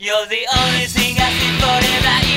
You're the only thing I see for forever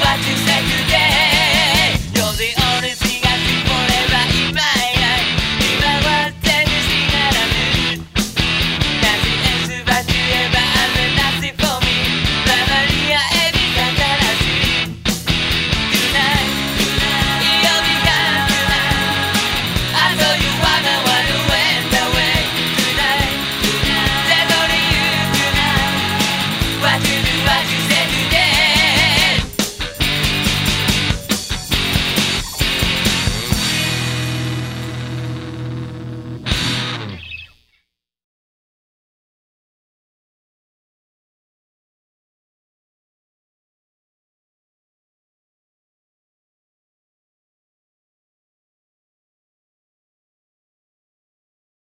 what you say today.